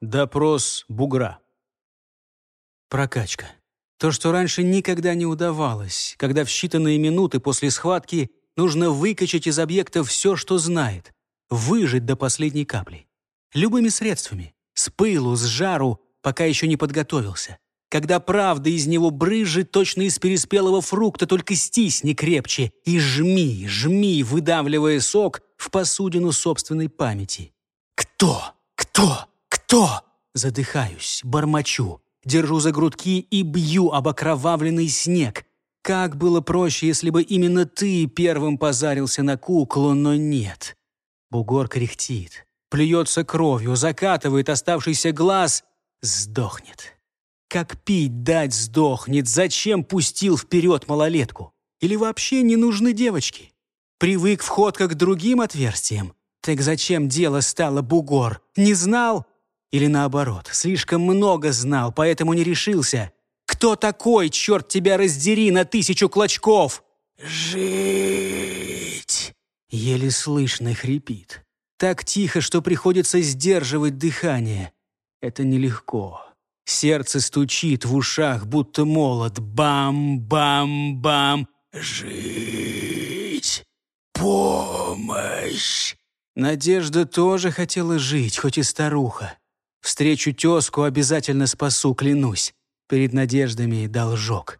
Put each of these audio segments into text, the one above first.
Допрос бугра. Прокачка. То, что раньше никогда не удавалось, когда в считанные минуты после схватки нужно выкачать из объекта все, что знает, выжить до последней капли. Любыми средствами. С пылу, с жару, пока еще не подготовился. Когда правда из него брызжет точно из переспелого фрукта, только стисни крепче и жми, жми, выдавливая сок в посудину собственной памяти. Кто? Кто? Кто? Задыхаюсь, бормочу, держу за грудки и бью об окровавленный снег. Как было проще, если бы именно ты первым позарился на куклу, но нет. Бугор кряхтит, плюется кровью, закатывает оставшийся глаз, сдохнет. Как пить дать сдохнет, зачем пустил вперед малолетку? Или вообще не нужны девочки? Привык вход как к другим отверстиям? Так зачем дело стало бугор? Не знал? Или наоборот, слишком много знал, поэтому не решился? Кто такой, черт тебя раздери, на тысячу клочков? Жить! Еле слышно хрипит. Так тихо, что приходится сдерживать дыхание. Это нелегко. Сердце стучит в ушах, будто молот. Бам-бам-бам. Жить! Помощь! Надежда тоже хотела жить, хоть и старуха. Встречу тезку обязательно спасу, клянусь. Перед надеждами должок.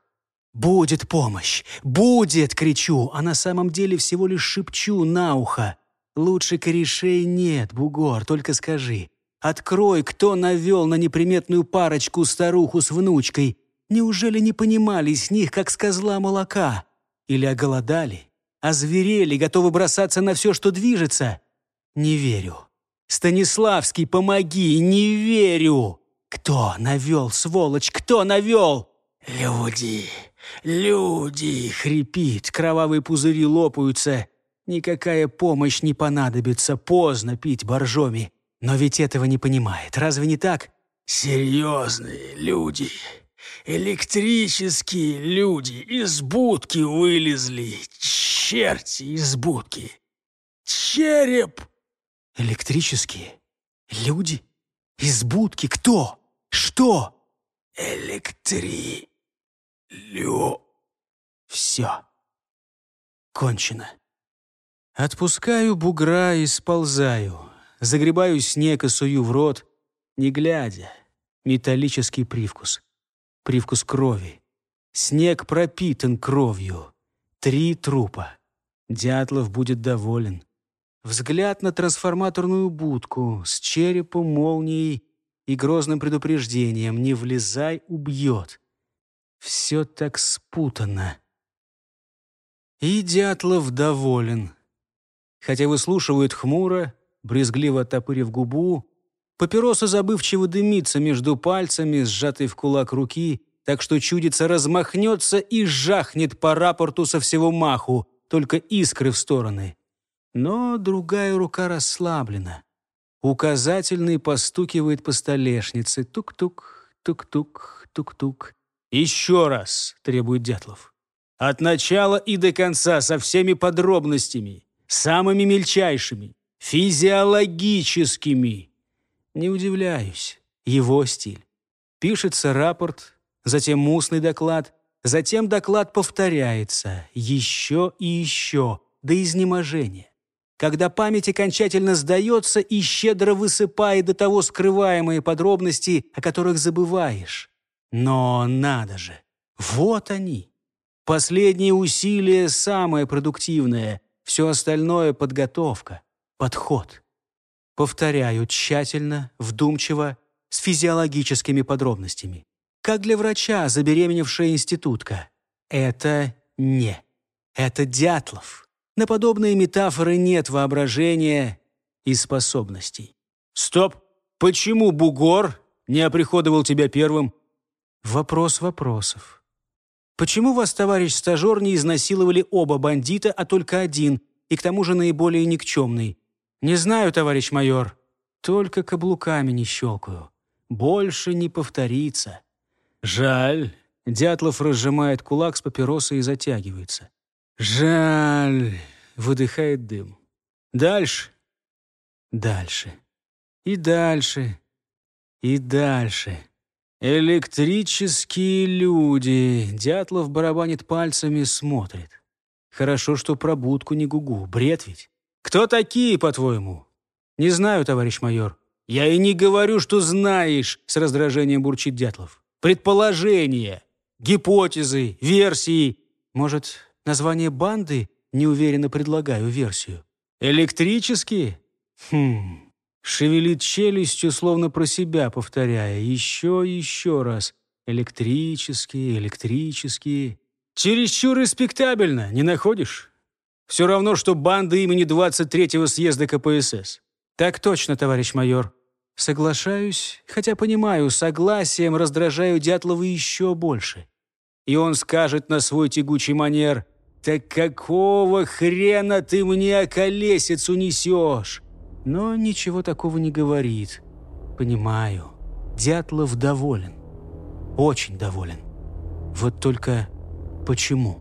«Будет помощь! Будет!» — кричу, а на самом деле всего лишь шепчу на ухо. «Лучше корешей нет, бугор, только скажи, Открой, кто навел на неприметную парочку старуху с внучкой. Неужели не понимали с них, как с козла молока? Или оголодали? Озверели, готовы бросаться на все, что движется? Не верю. Станиславский, помоги, не верю. Кто навел, сволочь, кто навел? Люди, люди, хрипит, кровавые пузыри лопаются. Никакая помощь не понадобится, поздно пить боржоми. Но ведь этого не понимает. Разве не так? Серьезные люди. Электрические люди из будки вылезли. Черти из будки. Череп. Электрические? Люди? Из будки? Кто? Что? Электри... Лю... Все. Кончено. Отпускаю бугра и сползаю загребаю снег и сую в рот, не глядя. Металлический привкус. Привкус крови. Снег пропитан кровью. Три трупа. Дятлов будет доволен. Взгляд на трансформаторную будку с черепом, молнией и грозным предупреждением «Не влезай, убьет». Все так спутано. И Дятлов доволен. Хотя выслушивают хмуро, брезгливо оттопырив губу. Папироса забывчиво дымится между пальцами, сжатой в кулак руки, так что чудится размахнется и жахнет по рапорту со всего маху, только искры в стороны. Но другая рука расслаблена. Указательный постукивает по столешнице. Тук-тук, тук-тук, тук-тук. «Еще раз!» — требует Дятлов. «От начала и до конца, со всеми подробностями, самыми мельчайшими физиологическими. Не удивляюсь, его стиль. Пишется рапорт, затем устный доклад, затем доклад повторяется еще и еще, до изнеможения. Когда память окончательно сдается и щедро высыпает до того скрываемые подробности, о которых забываешь. Но надо же, вот они. Последние усилия самое продуктивное, все остальное — подготовка подход. Повторяю тщательно, вдумчиво, с физиологическими подробностями. Как для врача, забеременевшая институтка. Это не. Это Дятлов. На подобные метафоры нет воображения и способностей. «Стоп! Почему бугор не оприходовал тебя первым?» Вопрос вопросов. Почему вас, товарищ стажер, не изнасиловали оба бандита, а только один, и к тому же наиболее никчемный? «Не знаю, товарищ майор. Только каблуками не щелкаю. Больше не повторится». «Жаль». Дятлов разжимает кулак с папиросой и затягивается. «Жаль». Выдыхает дым. «Дальше». «Дальше». И дальше. И дальше. Электрические люди. Дятлов барабанит пальцами, смотрит. Хорошо, что про будку не гугу. Бред ведь. Кто такие, по-твоему? Не знаю, товарищ майор. Я и не говорю, что знаешь, с раздражением бурчит Дятлов. Предположения, гипотезы, версии. Может, название банды? Неуверенно предлагаю версию. Электрические? Хм... Шевелит челюстью, словно про себя повторяя. Еще еще раз. Электрические, электрические. Чересчур респектабельно, не находишь? Все равно, что банда имени 23-го съезда КПСС. Так точно, товарищ майор. Соглашаюсь, хотя понимаю, согласием раздражаю Дятлова еще больше. И он скажет на свой тягучий манер, «Так какого хрена ты мне околесицу несешь?» но ничего такого не говорит. Понимаю, Дятлов доволен. Очень доволен. Вот только почему?